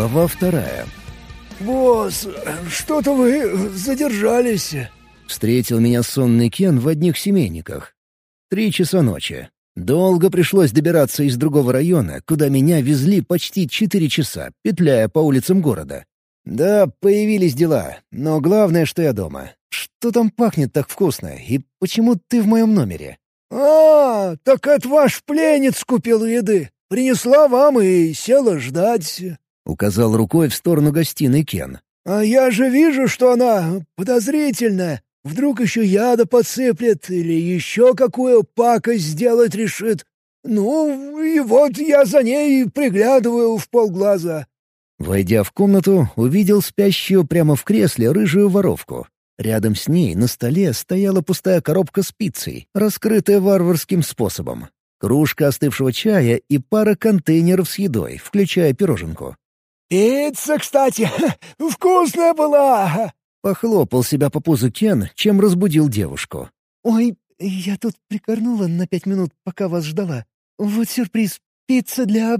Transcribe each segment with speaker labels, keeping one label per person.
Speaker 1: Глава вторая.
Speaker 2: «Босс, что-то вы задержались».
Speaker 1: Встретил меня сонный Кен в одних семейниках. Три часа ночи. Долго пришлось добираться из другого района, куда меня везли почти четыре часа, петляя по улицам города. Да, появились дела, но главное, что я дома. Что там пахнет так вкусно, и почему ты в моем номере?
Speaker 2: «А, так это ваш пленниц купил еды. Принесла вам и села ждать», —
Speaker 1: указал рукой в сторону гостиной Кен.
Speaker 2: «А я же вижу, что она подозрительная. Вдруг еще яда подсыплет или еще какую пакость сделать решит. Ну, и вот я за ней приглядываю в полглаза».
Speaker 1: Войдя в комнату, увидел спящую прямо в кресле рыжую воровку. Рядом с ней на столе стояла пустая коробка с пиццей, раскрытая варварским способом. Кружка остывшего чая и пара контейнеров с едой, включая пироженку.
Speaker 2: «Пицца, кстати, вкусная была!»
Speaker 1: Похлопал себя по пузу Кен, чем разбудил девушку.
Speaker 3: «Ой, я тут прикорнула на пять минут, пока вас ждала. Вот сюрприз. Пицца для...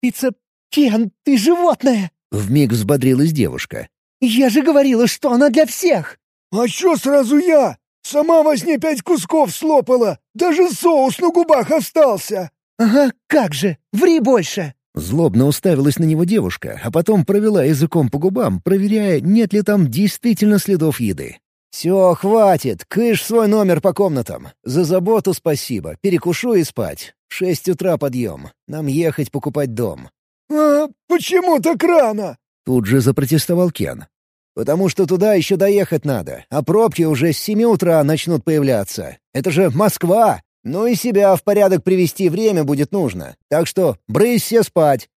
Speaker 3: Пицца... Кен, ты животное!»
Speaker 1: Вмиг взбодрилась девушка.
Speaker 3: «Я же говорила, что она для всех!»
Speaker 2: «А чё сразу я? Сама во сне пять кусков слопала! Даже соус на губах остался!»
Speaker 3: «Ага, как же! Ври больше!»
Speaker 1: Злобно уставилась на него девушка, а потом провела языком по губам, проверяя, нет ли там действительно следов еды. «Все, хватит, кыш свой номер по комнатам. За заботу спасибо, перекушу и спать. Шесть утра подъем. Нам ехать покупать дом».
Speaker 2: «А почему так рано?»
Speaker 1: Тут же запротестовал Кен. «Потому что туда еще доехать надо, а пробки уже с семи утра начнут появляться. Это же Москва! Ну и себя в порядок привести время будет нужно. Так что брысь спать!»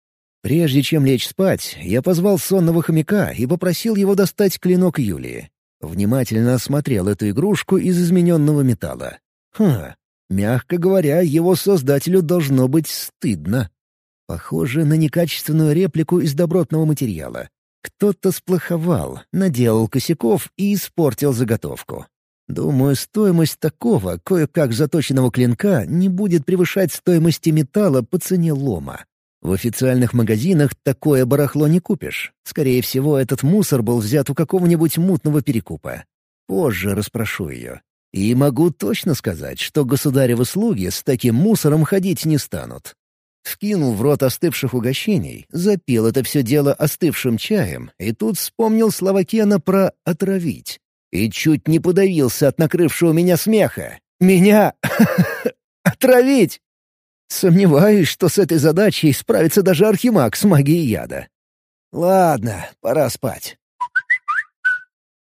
Speaker 1: Прежде чем лечь спать, я позвал сонного хомяка и попросил его достать клинок Юлии. Внимательно осмотрел эту игрушку из измененного металла. Хм, мягко говоря, его создателю должно быть стыдно. Похоже на некачественную реплику из добротного материала. Кто-то сплоховал, наделал косяков и испортил заготовку. Думаю, стоимость такого, кое-как заточенного клинка, не будет превышать стоимости металла по цене лома. В официальных магазинах такое барахло не купишь. Скорее всего, этот мусор был взят у какого-нибудь мутного перекупа. Позже расспрошу ее. И могу точно сказать, что государевы слуги с таким мусором ходить не станут. Вкинул в рот остывших угощений, запил это все дело остывшим чаем, и тут вспомнил слова Кена про «отравить». И чуть не подавился от накрывшего меня смеха. «Меня отравить!» Сомневаюсь, что с этой задачей справится даже Архимаг с магией яда. Ладно, пора спать.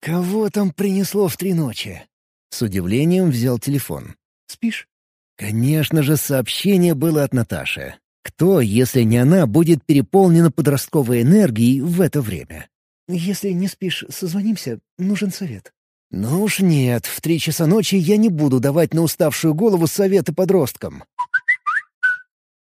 Speaker 1: Кого там принесло в три ночи? С удивлением взял телефон.
Speaker 3: «Спишь?»
Speaker 1: Конечно же, сообщение было от Наташи. Кто, если не она, будет переполнена подростковой энергией в это время?
Speaker 3: «Если не спишь, созвонимся. Нужен совет».
Speaker 1: «Ну уж нет, в три часа ночи я не буду давать на уставшую голову советы подросткам».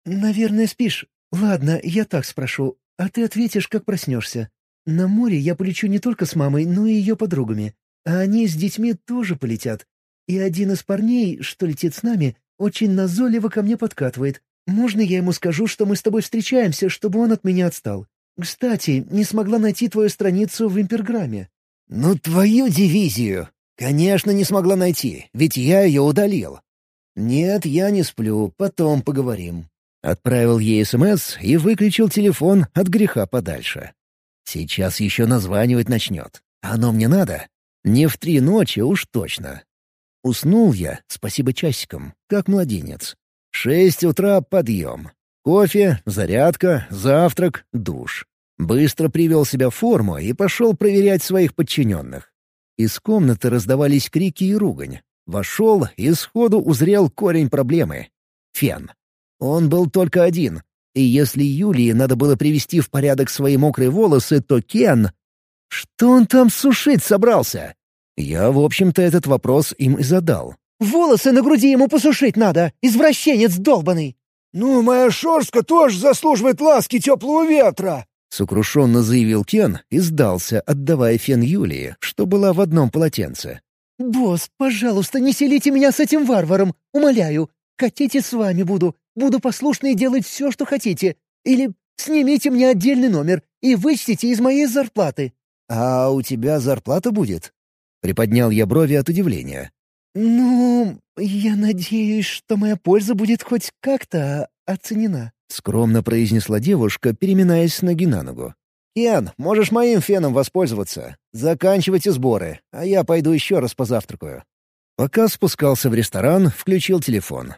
Speaker 3: «Наверное, спишь. Ладно, я так спрошу. А ты ответишь, как проснешься. На море я полечу не только с мамой, но и ее подругами. А они с детьми тоже полетят. И один из парней, что летит с нами, очень назойливо ко мне подкатывает. Можно я ему скажу, что мы с тобой встречаемся, чтобы он от меня отстал? Кстати, не смогла найти твою страницу в Имперграме».
Speaker 1: «Ну, твою дивизию! Конечно, не смогла найти, ведь я ее удалил». «Нет, я не сплю, потом поговорим». Отправил ей СМС и выключил телефон от греха подальше. Сейчас еще названивать начнет. Оно мне надо? Не в три ночи уж точно. Уснул я, спасибо часикам, как младенец. Шесть утра подъем. Кофе, зарядка, завтрак, душ. Быстро привел себя в форму и пошел проверять своих подчиненных. Из комнаты раздавались крики и ругань. Вошел и сходу узрел корень проблемы — фен. Он был только один. И если Юлии надо было привести в порядок свои мокрые волосы, то Кен... Что он там сушить собрался? Я, в общем-то, этот вопрос им и задал.
Speaker 3: Волосы на груди ему посушить надо, извращенец долбанный!»
Speaker 2: «Ну, моя шорстка тоже заслуживает ласки теплого ветра!»
Speaker 1: Сокрушенно заявил Кен и сдался, отдавая фен Юлии, что была в одном полотенце.
Speaker 3: «Босс, пожалуйста, не селите меня с этим варваром, умоляю. Хотите, с вами буду. Буду послушной и делать все, что хотите. Или Снимите мне отдельный номер и вычтите из моей зарплаты».
Speaker 1: «А у тебя зарплата будет?» Приподнял я брови от удивления.
Speaker 3: «Ну, я надеюсь, что моя польза будет хоть как-то оценена», —
Speaker 1: скромно произнесла девушка, переминаясь с ноги на ногу. «Кен, можешь моим феном воспользоваться. Заканчивайте сборы, а я пойду еще раз позавтракаю». Пока спускался в ресторан, включил телефон.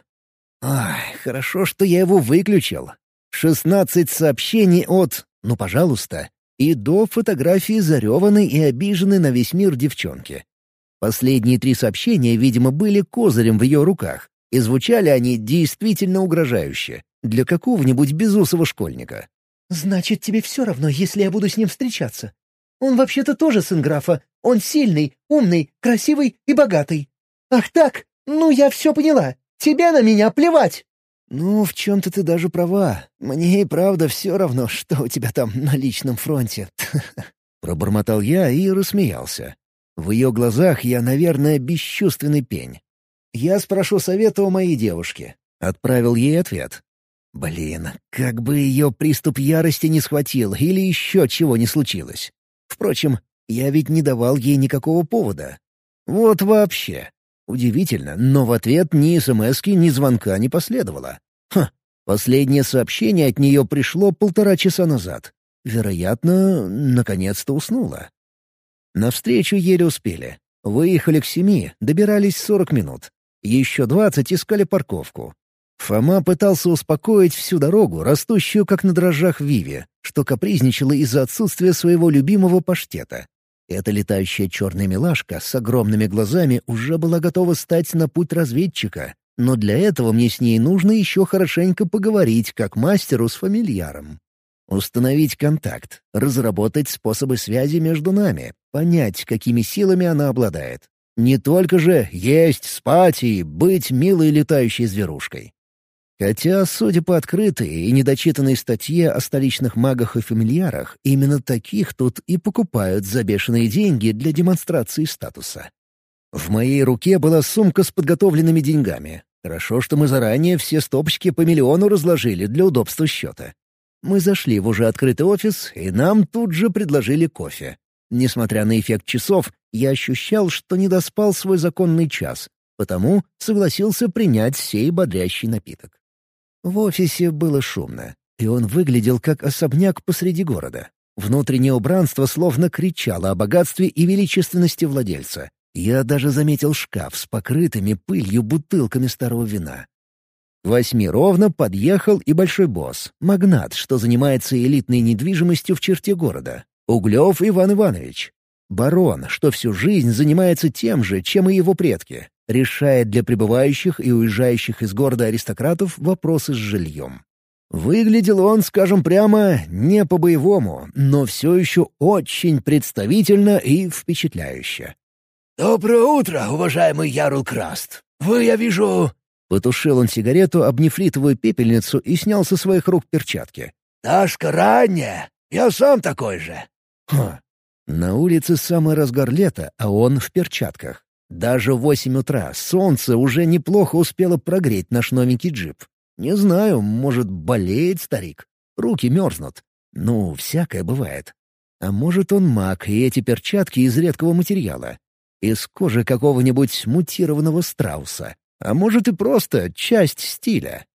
Speaker 1: Ай, хорошо, что я его выключил. Шестнадцать сообщений от «ну, пожалуйста» и до фотографии зареванной и обиженной на весь мир девчонки. Последние три сообщения, видимо, были козырем в ее руках, и звучали они действительно угрожающе для какого-нибудь безусого школьника.
Speaker 3: «Значит, тебе все равно, если я буду с ним встречаться. Он вообще-то тоже сын графа. Он сильный, умный, красивый и богатый. Ах так? Ну, я все поняла. Тебе на меня плевать!»
Speaker 1: «Ну, в чем-то ты даже права. Мне и правда все равно, что у тебя там на личном фронте». Пробормотал я и рассмеялся. В ее глазах я, наверное, бесчувственный пень. «Я спрошу совета у моей девушки». Отправил ей ответ. Блин, как бы ее приступ ярости не схватил или еще чего не случилось. Впрочем, я ведь не давал ей никакого повода. Вот вообще. Удивительно, но в ответ ни смс ни звонка не последовало. Ха, последнее сообщение от нее пришло полтора часа назад. Вероятно, наконец-то уснула. На встречу еле успели. Выехали к семи, добирались сорок минут. Еще двадцать искали парковку. Фома пытался успокоить всю дорогу, растущую как на дрожжах Виви, что капризничала из-за отсутствия своего любимого паштета. Эта летающая черная милашка с огромными глазами уже была готова стать на путь разведчика, но для этого мне с ней нужно еще хорошенько поговорить, как мастеру с фамильяром. Установить контакт, разработать способы связи между нами, понять, какими силами она обладает. Не только же есть, спать и быть милой летающей зверушкой. Хотя, судя по открытой и недочитанной статье о столичных магах и фамильярах, именно таких тут и покупают за бешеные деньги для демонстрации статуса. В моей руке была сумка с подготовленными деньгами. Хорошо, что мы заранее все стопочки по миллиону разложили для удобства счета. Мы зашли в уже открытый офис, и нам тут же предложили кофе. Несмотря на эффект часов, я ощущал, что не доспал свой законный час, потому согласился принять сей бодрящий напиток. В офисе было шумно, и он выглядел как особняк посреди города. Внутреннее убранство словно кричало о богатстве и величественности владельца. Я даже заметил шкаф с покрытыми пылью бутылками старого вина. Восьми ровно подъехал и большой босс, магнат, что занимается элитной недвижимостью в черте города. Углев Иван Иванович. Барон, что всю жизнь занимается тем же, чем и его предки решает для прибывающих и уезжающих из города аристократов вопросы с жильем. Выглядел он, скажем прямо, не по-боевому, но все еще очень представительно и впечатляюще.
Speaker 2: «Доброе утро, уважаемый Ярл Краст! Вы, я вижу...»
Speaker 1: Потушил он сигарету об нефритовую пепельницу и снял со своих рук перчатки.
Speaker 2: «Ташка ранняя! Я сам такой же!»
Speaker 1: Хм. На улице самый разгар лета, а он в перчатках. Даже в восемь утра солнце уже неплохо успело прогреть наш новенький джип. Не знаю, может, болеет старик. Руки мерзнут. Ну, всякое бывает. А может, он маг, и эти перчатки из редкого материала. Из кожи какого-нибудь мутированного страуса. А может, и просто часть стиля.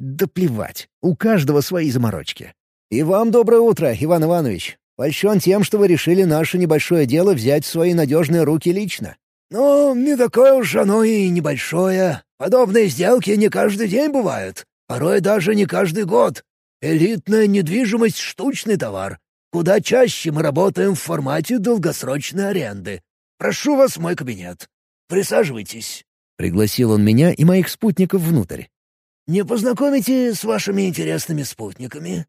Speaker 1: Да плевать. У каждого свои заморочки. И вам доброе утро, Иван Иванович. Польщен тем, что вы решили наше небольшое дело взять в свои надежные руки лично.
Speaker 2: «Ну, не такое уж оно и небольшое. Подобные сделки не каждый день бывают. Порой даже не каждый год. Элитная недвижимость — штучный товар. Куда чаще мы работаем в формате долгосрочной аренды. Прошу вас в мой кабинет. Присаживайтесь».
Speaker 1: Пригласил он меня и моих спутников внутрь.
Speaker 2: «Не познакомите с вашими интересными спутниками?»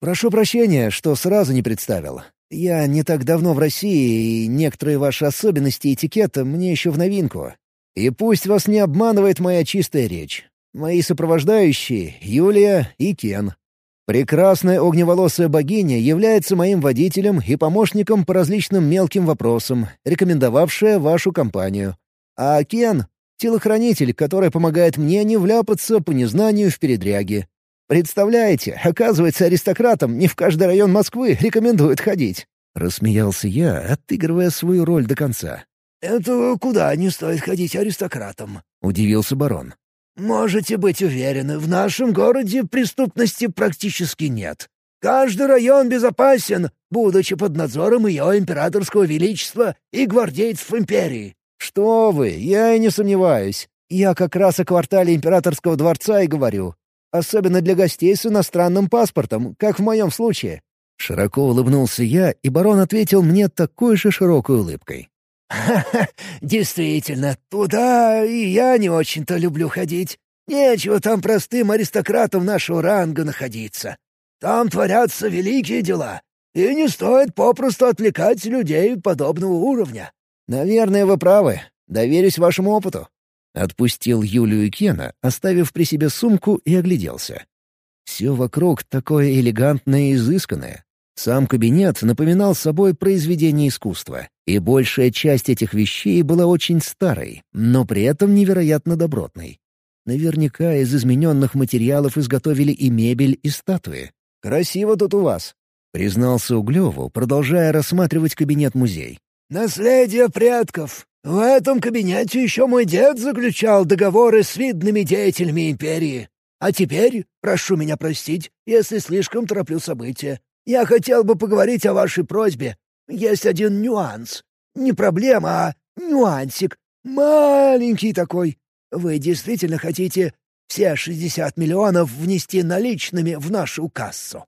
Speaker 1: «Прошу прощения, что сразу не представил. Я не так давно в России, и некоторые ваши особенности этикета мне еще в новинку. И пусть вас не обманывает моя чистая речь. Мои сопровождающие — Юлия и Кен. Прекрасная огневолосая богиня является моим водителем и помощником по различным мелким вопросам, рекомендовавшая вашу компанию. А Кен — телохранитель, который помогает мне не вляпаться по незнанию в передряги. Представляете, оказывается, аристократам не в каждый район Москвы рекомендуют ходить». Рассмеялся я, отыгрывая свою роль до конца.
Speaker 2: «Это куда не стоит ходить аристократам?»
Speaker 1: — удивился барон.
Speaker 2: «Можете быть уверены, в нашем городе преступности практически нет. Каждый район безопасен, будучи под надзором ее императорского величества и гвардейцев империи».
Speaker 1: «Что вы, я и не сомневаюсь. Я как раз о квартале императорского дворца и говорю. Особенно для гостей с иностранным паспортом, как в моем случае. Широко улыбнулся я, и барон ответил мне такой же широкой улыбкой.
Speaker 2: «Ха-ха, действительно, туда и я не очень-то люблю ходить. Нечего там простым аристократам нашего ранга находиться. Там творятся великие дела, и не стоит попросту отвлекать людей подобного уровня».
Speaker 1: «Наверное, вы правы. Доверюсь вашему опыту». Отпустил Юлию и Кена, оставив при себе сумку и огляделся. Все вокруг такое элегантное и изысканное. Сам кабинет напоминал собой произведение искусства, и большая часть этих вещей была очень старой, но при этом невероятно добротной. Наверняка из измененных материалов изготовили и мебель, и статуи. «Красиво тут у вас», — признался Углеву, продолжая рассматривать кабинет-музей.
Speaker 2: «Наследие предков. В этом кабинете еще мой дед заключал договоры с видными деятелями империи. А теперь, прошу меня простить, если слишком тороплю события, я хотел бы поговорить о вашей просьбе. Есть один нюанс. Не проблема, а нюансик. Маленький такой. Вы действительно хотите все шестьдесят миллионов внести наличными в нашу кассу?»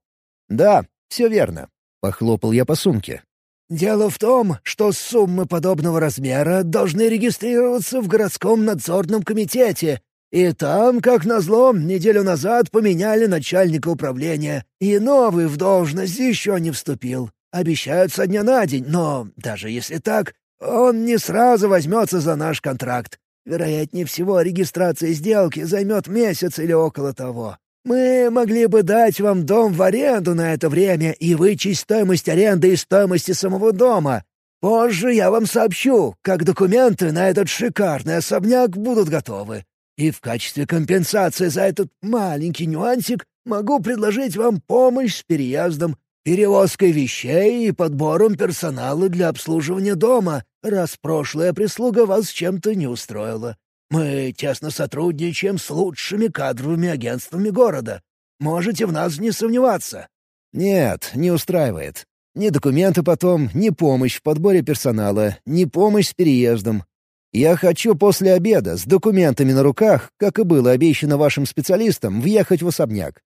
Speaker 1: «Да, все верно», — похлопал я по сумке.
Speaker 2: «Дело в том, что суммы подобного размера должны регистрироваться в городском надзорном комитете и там, как назло, неделю назад поменяли начальника управления, и новый в должность еще не вступил. Обещают со дня на день, но даже если так, он не сразу возьмется за наш контракт. Вероятнее всего, регистрация сделки займет месяц или около того. Мы могли бы дать вам дом в аренду на это время и вычесть стоимость аренды из стоимости самого дома. Позже я вам сообщу, как документы на этот шикарный особняк будут готовы. И в качестве компенсации за этот маленький нюансик могу предложить вам помощь с переездом, перевозкой вещей и подбором персонала для обслуживания дома, раз прошлая прислуга вас чем-то не устроила. Мы тесно сотрудничаем с лучшими кадровыми агентствами города. Можете в нас не сомневаться».
Speaker 1: «Нет, не устраивает. Ни документы потом, ни помощь в подборе персонала, ни помощь с переездом. Я хочу после обеда с документами на руках, как и было обещано вашим специалистам, въехать в особняк».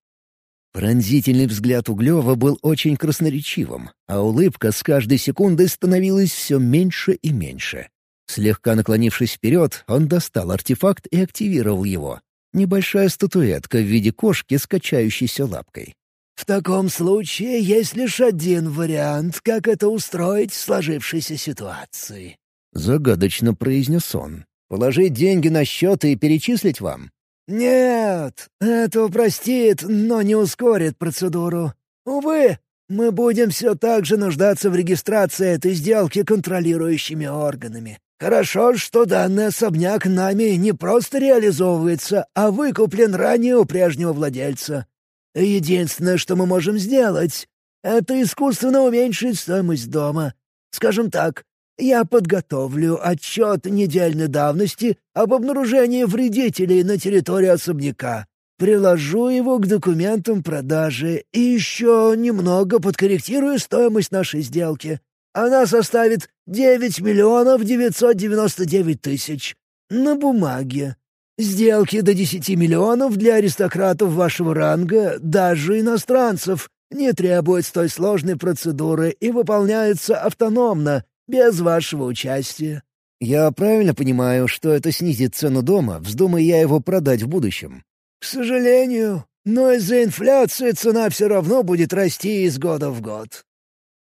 Speaker 1: Пронзительный взгляд Углева был очень красноречивым, а улыбка с каждой секундой становилась все меньше и меньше. Слегка наклонившись вперед, он достал артефакт и активировал его. Небольшая статуэтка в виде кошки с качающейся лапкой.
Speaker 2: «В таком случае есть лишь один вариант, как это устроить в сложившейся ситуации», —
Speaker 1: загадочно произнес он. «Положить деньги на счет и перечислить вам?»
Speaker 2: «Нет, это упростит, но не ускорит процедуру. Увы, мы будем все так же нуждаться в регистрации этой сделки контролирующими органами. Хорошо, что данный особняк нами не просто реализовывается, а выкуплен ранее у прежнего владельца. Единственное, что мы можем сделать, это искусственно уменьшить стоимость дома. Скажем так, я подготовлю отчет недельной давности об обнаружении вредителей на территории особняка. Приложу его к документам продажи и еще немного подкорректирую стоимость нашей сделки. Она составит 9 миллионов 999 тысяч. На бумаге. Сделки до 10 миллионов для аристократов вашего ранга, даже иностранцев, не требуют столь сложной процедуры и выполняются автономно, без вашего участия».
Speaker 1: «Я правильно понимаю, что это снизит цену дома, вздумая я его продать в будущем?»
Speaker 2: «К сожалению, но из-за инфляции цена все равно будет расти из года в год».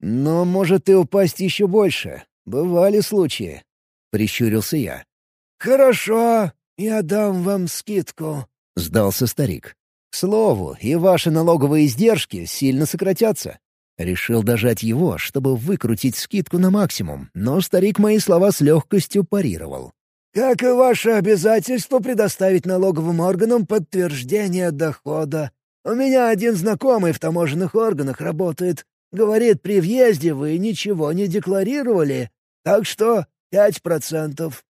Speaker 1: «Но может и упасть еще больше. Бывали случаи», — прищурился я.
Speaker 2: «Хорошо, я дам вам скидку», —
Speaker 1: сдался старик. «К слову, и ваши налоговые издержки сильно сократятся. Решил дожать его, чтобы выкрутить скидку на максимум, но старик мои слова с легкостью парировал.
Speaker 2: «Как и ваше обязательство предоставить налоговым органам подтверждение дохода. У меня один знакомый в таможенных органах работает. Говорит, при въезде вы ничего не декларировали, так что пять процентов».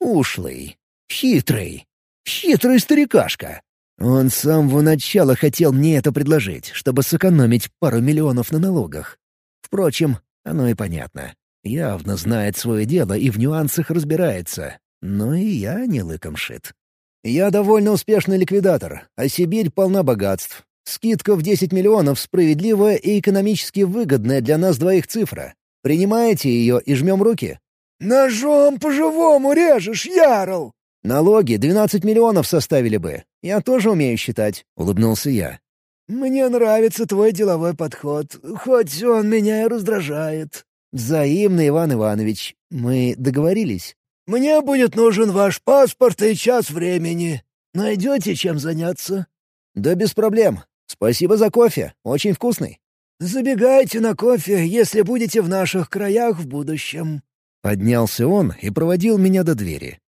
Speaker 1: Ушлый, хитрый, хитрый старикашка. Он с самого начала хотел мне это предложить, чтобы сэкономить пару миллионов на налогах. Впрочем, оно и понятно. Явно знает свое дело и в нюансах разбирается. Но и я не лыком шит. Я довольно успешный ликвидатор, а Сибирь полна богатств. Скидка в 10 миллионов справедливая и экономически выгодная для нас двоих цифра. Принимаете ее и жмем руки?
Speaker 2: «Ножом по-живому режешь, Ярл!»
Speaker 1: «Налоги 12 миллионов составили бы. Я тоже умею считать», — улыбнулся я.
Speaker 2: «Мне нравится твой деловой подход, хоть он меня и раздражает».
Speaker 1: «Взаимно, Иван Иванович. Мы договорились?»
Speaker 2: «Мне будет нужен ваш паспорт и час времени. Найдете чем заняться?»
Speaker 1: «Да без проблем. Спасибо за кофе. Очень вкусный».
Speaker 2: «Забегайте на кофе, если будете в наших краях в будущем».
Speaker 1: Поднялся он и проводил меня до двери.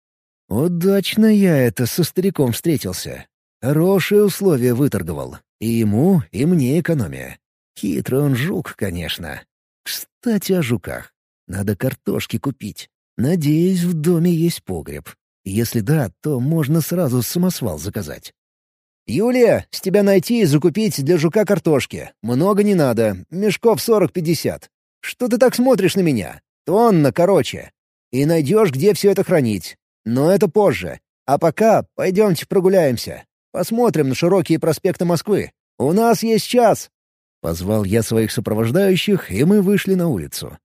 Speaker 1: Удачно я это со стариком встретился. Хорошие условия выторговал. И ему, и мне экономия. Хитрый он жук, конечно. Кстати, о жуках. Надо картошки купить. Надеюсь, в доме есть погреб. Если да, то можно сразу самосвал заказать. «Юлия, с тебя найти и закупить для жука картошки. Много не надо, мешков сорок-пятьдесят. Что ты так смотришь на меня? Тонна, короче. И найдешь, где все это хранить. Но это позже. А пока пойдемте прогуляемся. Посмотрим на широкие проспекты Москвы. У нас есть час. Позвал я своих сопровождающих, и мы вышли на улицу.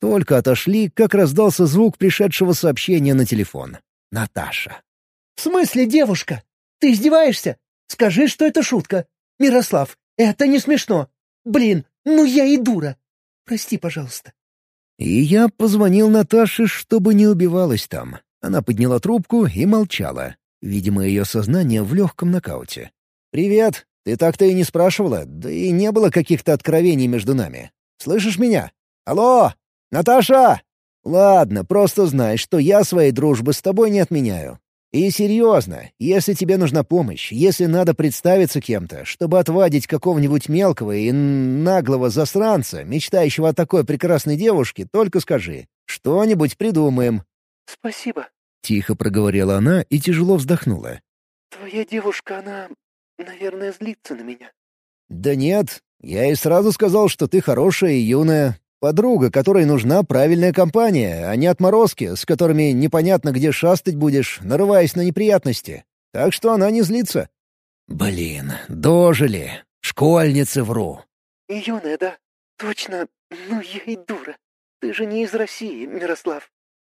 Speaker 1: Только отошли, как раздался звук пришедшего сообщения на телефон. Наташа.
Speaker 3: «В смысле, девушка? Ты издеваешься? Скажи, что это шутка. Мирослав, это не смешно. Блин, ну я и дура. Прости, пожалуйста».
Speaker 1: И я позвонил Наташе, чтобы не убивалась там. Она подняла трубку и молчала. Видимо, ее сознание в легком нокауте. «Привет. Ты так-то и не спрашивала, да и не было каких-то откровений между нами. Слышишь меня? Алло! Наташа! Ладно, просто знай, что я своей дружбы с тобой не отменяю. И серьезно, если тебе нужна помощь, если надо представиться кем-то, чтобы отвадить какого-нибудь мелкого и наглого засранца, мечтающего о такой прекрасной девушке, только скажи. Что-нибудь придумаем».
Speaker 3: «Спасибо», —
Speaker 1: тихо проговорила она и тяжело вздохнула.
Speaker 3: «Твоя девушка, она Наверное, злится на меня.
Speaker 1: Да нет, я и сразу сказал, что ты хорошая и юная. Подруга, которой нужна правильная компания, а не отморозки, с которыми непонятно где шастать будешь, нарываясь на неприятности. Так что она не злится. Блин, дожили. Школьницы вру.
Speaker 3: Юная, да? Точно. Ну я и дура. Ты же не из России, Мирослав.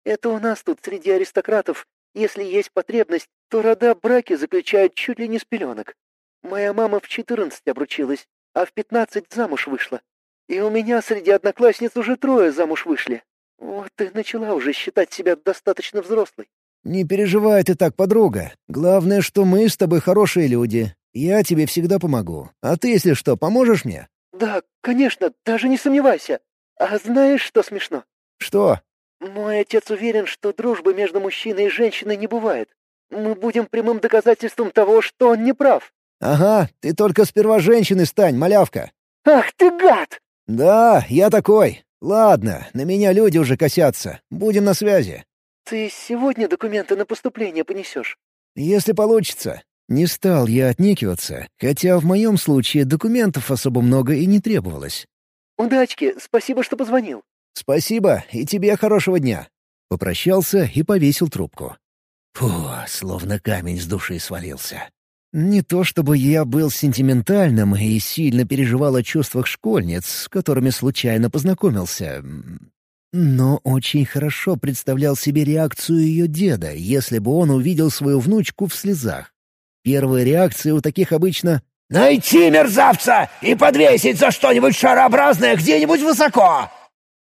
Speaker 3: Это у нас тут среди аристократов. Если есть потребность, то рода браки заключают чуть ли не с пеленок. Моя мама в четырнадцать обручилась, а в пятнадцать замуж вышла. И у меня среди одноклассниц уже трое замуж вышли. Вот ты начала уже считать себя достаточно взрослой.
Speaker 1: «Не переживай ты так, подруга. Главное, что мы с тобой хорошие люди. Я тебе всегда помогу. А ты, если что, поможешь мне?»
Speaker 3: «Да, конечно, даже не сомневайся. А знаешь, что смешно?»
Speaker 1: «Что?»
Speaker 3: «Мой отец уверен, что дружбы между мужчиной и женщиной не бывает. Мы будем прямым доказательством того, что он не прав.
Speaker 1: «Ага, ты только сперва женщиной стань, малявка».
Speaker 3: «Ах ты гад!»
Speaker 1: «Да, я такой. Ладно, на меня люди уже косятся. Будем на связи».
Speaker 3: «Ты сегодня документы на поступление понесешь?»
Speaker 1: «Если получится». Не стал я отнекиваться, хотя в моем случае документов особо много и не требовалось.
Speaker 3: «Удачки, спасибо, что позвонил».
Speaker 1: «Спасибо, и тебе хорошего дня». Попрощался и повесил трубку. Фу, словно камень с души свалился. Не то чтобы я был сентиментальным и сильно переживал о чувствах школьниц, с которыми случайно познакомился, но очень хорошо представлял себе реакцию ее деда, если бы он увидел свою внучку в слезах. Первая реакция у таких обычно «Найти мерзавца и подвесить за что-нибудь шарообразное где-нибудь высоко!»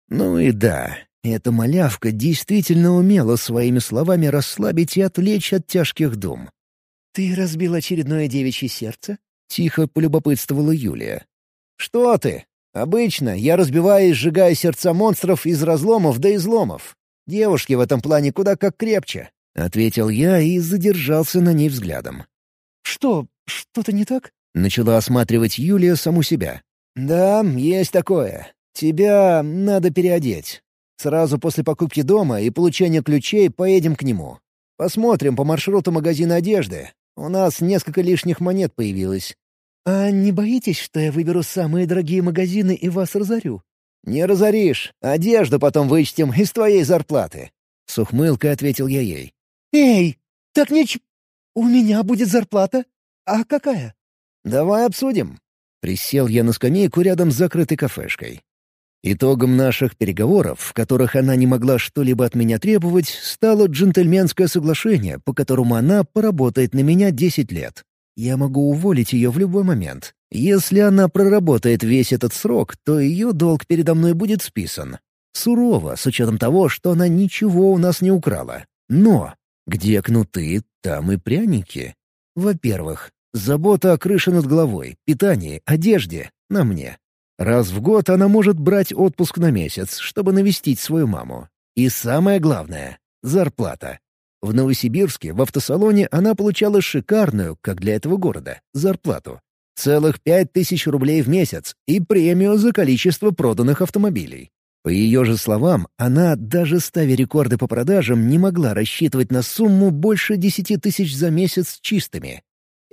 Speaker 1: Ну и да, эта малявка действительно умела своими словами расслабить и отвлечь от тяжких дум.
Speaker 3: «Ты разбил очередное девичье сердце?»
Speaker 1: — тихо полюбопытствовала Юлия. «Что ты? Обычно я разбиваю и сжигаю сердца монстров из разломов до изломов. Девушки в этом плане куда как крепче», — ответил я и задержался на ней взглядом.
Speaker 3: «Что? Что-то не так?»
Speaker 1: Начала осматривать Юлия саму себя. «Да, есть такое. Тебя надо переодеть. Сразу после покупки дома и получения ключей поедем к нему. Посмотрим по маршруту магазина одежды. У нас несколько лишних монет появилось».
Speaker 3: «А не боитесь, что я выберу самые дорогие магазины и вас разорю?»
Speaker 1: «Не разоришь. Одежду потом вычтем из твоей зарплаты». С ухмылкой ответил я ей.
Speaker 3: «Эй, так не ч... У меня будет зарплата. А какая?»
Speaker 1: «Давай обсудим». Присел я на скамейку рядом с закрытой кафешкой. Итогом наших переговоров, в которых она не могла что-либо от меня требовать, стало джентльменское соглашение, по которому она поработает на меня 10 лет. Я могу уволить ее в любой момент. Если она проработает весь этот срок, то ее долг передо мной будет списан. Сурово, с учетом того, что она ничего у нас не украла. Но где кнуты, там и пряники. Во-первых, забота о крыше над головой, питании, одежде — на мне. Раз в год она может брать отпуск на месяц, чтобы навестить свою маму. И самое главное — зарплата. В Новосибирске в автосалоне она получала шикарную, как для этого города, зарплату. Целых пять тысяч рублей в месяц и премию за количество проданных автомобилей. По ее же словам, она, даже ставя рекорды по продажам, не могла рассчитывать на сумму больше десяти тысяч за месяц чистыми.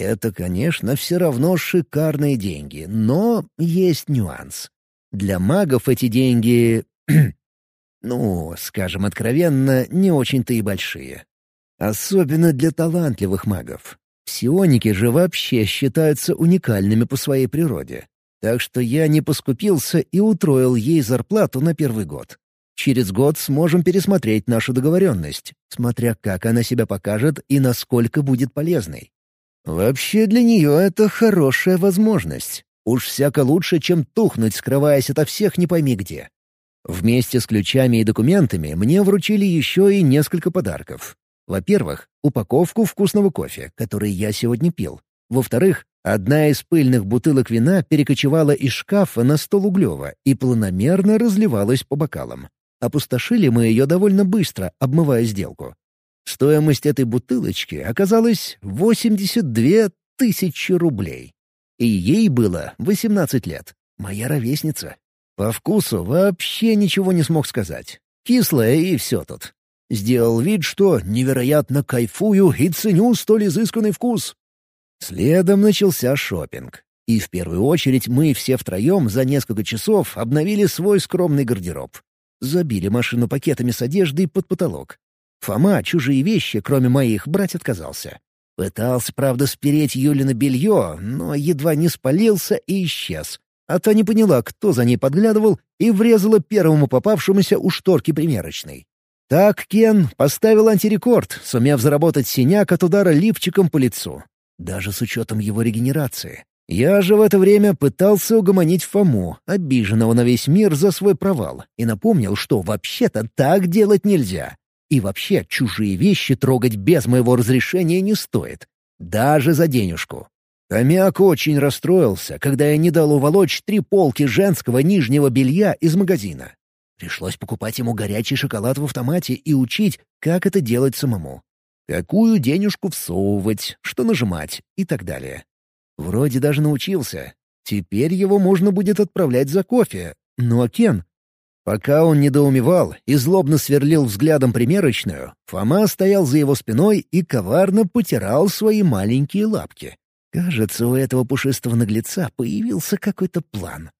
Speaker 1: Это, конечно, все равно шикарные деньги, но есть нюанс. Для магов эти деньги, ну, скажем откровенно, не очень-то и большие. Особенно для талантливых магов. Псионики же вообще считаются уникальными по своей природе. Так что я не поскупился и утроил ей зарплату на первый год. Через год сможем пересмотреть нашу договоренность, смотря как она себя покажет и насколько будет полезной. Вообще для нее это хорошая возможность. Уж всяко лучше, чем тухнуть, скрываясь ото всех не пойми где. Вместе с ключами и документами мне вручили еще и несколько подарков. Во-первых, упаковку вкусного кофе, который я сегодня пил. Во-вторых, одна из пыльных бутылок вина перекочевала из шкафа на стол Углева и планомерно разливалась по бокалам. Опустошили мы ее довольно быстро, обмывая сделку. Стоимость этой бутылочки оказалась 82 тысячи рублей. И ей было 18 лет. Моя ровесница. По вкусу вообще ничего не смог сказать. Кислое и все тут. Сделал вид, что невероятно кайфую и ценю столь изысканный вкус. Следом начался шопинг. И в первую очередь мы все втроем за несколько часов обновили свой скромный гардероб. Забили машину пакетами с одеждой под потолок. Фома чужие вещи, кроме моих, брать отказался. Пытался, правда, спереть Юлина белье, но едва не спалился и исчез. А та не поняла, кто за ней подглядывал, и врезала первому попавшемуся у шторки примерочной. Так Кен поставил антирекорд, сумев заработать синяк от удара лифчиком по лицу. Даже с учетом его регенерации. Я же в это время пытался угомонить Фому, обиженного на весь мир за свой провал, и напомнил, что вообще-то так делать нельзя. И вообще, чужие вещи трогать без моего разрешения не стоит. Даже за денежку. Хомяк очень расстроился, когда я не дал уволочь три полки женского нижнего белья из магазина. Пришлось покупать ему горячий шоколад в автомате и учить, как это делать самому. Какую денежку всовывать, что нажимать и так далее. Вроде даже научился. Теперь его можно будет отправлять за кофе. Ну а Кен Пока он недоумевал и злобно сверлил взглядом примерочную, Фома стоял за его спиной и коварно потирал свои маленькие лапки. Кажется, у этого пушистого наглеца появился какой-то план.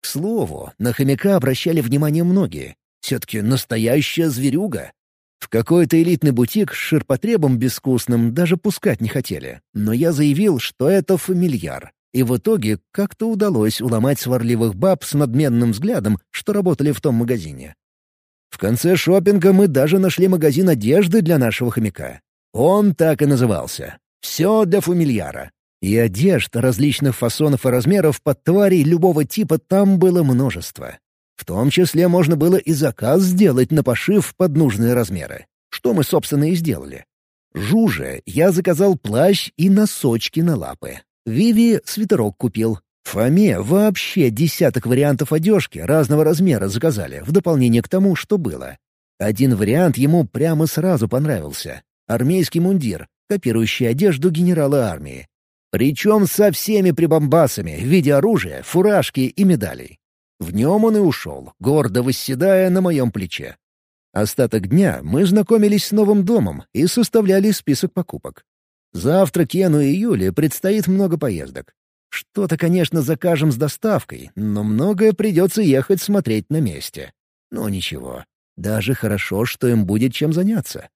Speaker 1: К слову, на хомяка обращали внимание многие. Все-таки настоящая зверюга. В какой-то элитный бутик с ширпотребом безвкусным даже пускать не хотели. Но я заявил, что это фамильяр, и в итоге как-то удалось уломать сварливых баб с надменным взглядом, что работали в том магазине. В конце шопинга мы даже нашли магазин одежды для нашего хомяка. Он так и назывался. «Все для фамильяра». И одежд различных фасонов и размеров под тварей любого типа там было множество. В том числе можно было и заказ сделать на пошив под нужные размеры. Что мы, собственно, и сделали. Жуже я заказал плащ и носочки на лапы. Виви свитерок купил. Фоме вообще десяток вариантов одежки разного размера заказали, в дополнение к тому, что было. Один вариант ему прямо сразу понравился. Армейский мундир, копирующий одежду генерала армии. Причем со всеми прибамбасами в виде оружия, фуражки и медалей. В нем он и ушел, гордо восседая на моем плече. Остаток дня мы знакомились с новым домом и составляли список покупок. Завтра Кену и Юле предстоит много поездок. Что-то, конечно, закажем с доставкой, но многое придется ехать смотреть на месте. Но ничего, даже хорошо, что им будет чем заняться.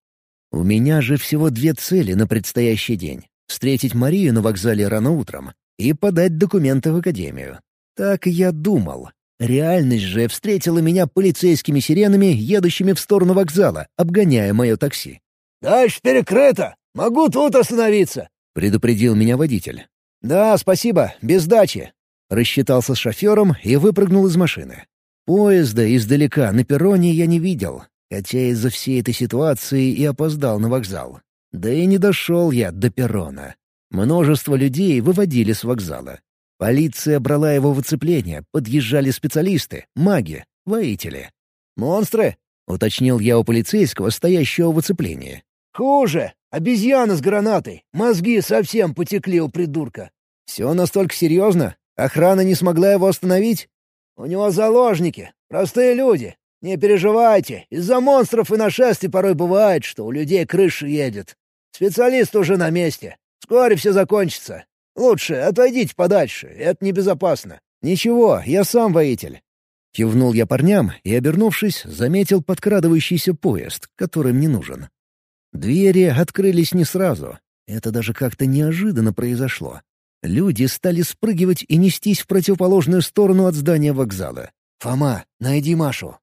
Speaker 1: У меня же всего две цели на предстоящий день — встретить Марию на вокзале рано утром и подать документы в академию. Так я думал. Реальность же встретила меня полицейскими сиренами, едущими в сторону вокзала, обгоняя мое такси.
Speaker 2: «Дальше перекрыто! Могу тут остановиться!»
Speaker 1: — предупредил меня водитель. «Да, спасибо, без дачи!» Рассчитался с шофером и выпрыгнул из машины. Поезда издалека на перроне я не видел, хотя из-за всей этой ситуации и опоздал на вокзал. Да и не дошел я до перрона. Множество людей выводили с вокзала. Полиция брала его в оцепление, подъезжали специалисты, маги, воители. «Монстры?» — уточнил я у полицейского, стоящего в оцеплении.
Speaker 2: «Хуже! Обезьяна с гранатой! Мозги совсем потекли у придурка!»
Speaker 1: «Все настолько серьезно? Охрана не смогла его остановить?»
Speaker 2: «У него заложники, простые люди. «Не переживайте, из-за монстров и нашествий порой бывает, что у людей крыша едет. Специалист уже на месте. Вскоре все закончится. Лучше отойдите подальше, это небезопасно».
Speaker 1: «Ничего, я сам воитель». Кивнул я парням и, обернувшись, заметил подкрадывающийся поезд, который мне нужен. Двери открылись не сразу. Это даже как-то неожиданно произошло. Люди стали спрыгивать и нестись в противоположную сторону от здания вокзала. «Фома, найди Машу»,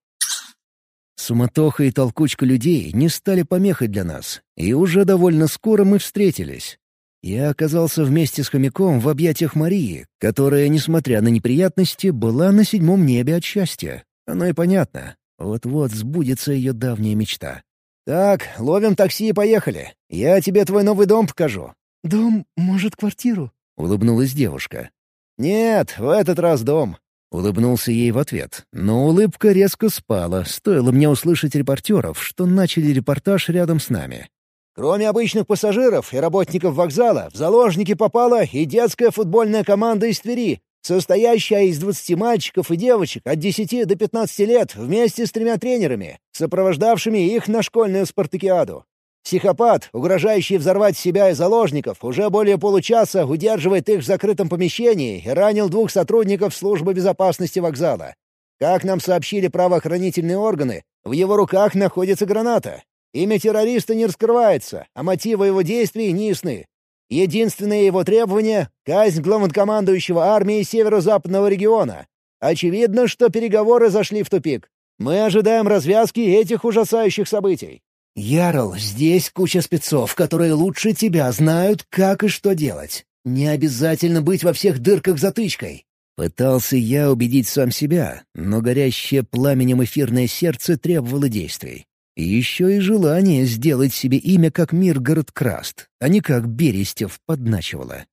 Speaker 1: Суматоха и толкучка людей не стали помехой для нас, и уже довольно скоро мы встретились. Я оказался вместе с хомяком в объятиях Марии, которая, несмотря на неприятности, была на седьмом небе от счастья. Оно и понятно. Вот-вот сбудется ее давняя мечта. «Так, ловим такси и поехали. Я тебе твой новый дом покажу».
Speaker 3: «Дом, может, квартиру?»
Speaker 1: — улыбнулась девушка. «Нет, в этот раз дом. Улыбнулся ей в ответ, но улыбка резко спала, стоило мне услышать репортеров, что начали репортаж рядом с нами.
Speaker 2: Кроме обычных пассажиров и работников вокзала, в заложники попала и детская футбольная команда из Твери, состоящая из 20 мальчиков и девочек от 10 до 15 лет вместе с тремя тренерами, сопровождавшими их на школьную спартакиаду. Психопат, угрожающий взорвать себя и заложников, уже более получаса удерживает их в закрытом помещении и ранил двух сотрудников службы безопасности вокзала. Как нам сообщили правоохранительные органы, в его руках находится граната. Имя террориста не раскрывается, а мотивы его действий не ясны. Единственное его требование — казнь главнокомандующего армии Северо-Западного региона. Очевидно, что переговоры зашли в тупик. Мы ожидаем развязки этих ужасающих событий.
Speaker 1: «Ярл, здесь куча спецов, которые лучше тебя знают, как и что делать. Не обязательно быть во всех дырках затычкой». Пытался я убедить сам себя, но горящее пламенем эфирное сердце требовало действий. И еще и желание сделать себе имя как Миргород Краст, а не как Берестев подначивало.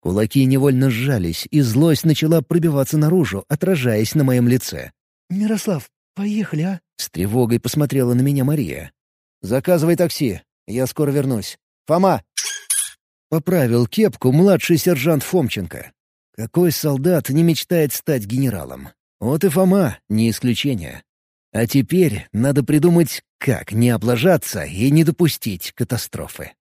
Speaker 1: Кулаки невольно сжались, и злость начала пробиваться наружу, отражаясь на моем лице.
Speaker 3: «Мирослав, поехали, а?»
Speaker 1: С тревогой посмотрела на меня Мария. Заказывай такси. Я скоро вернусь. Фома!» Поправил кепку младший сержант Фомченко. Какой солдат не мечтает стать генералом? Вот и Фома — не исключение. А теперь надо придумать, как не облажаться и не допустить катастрофы.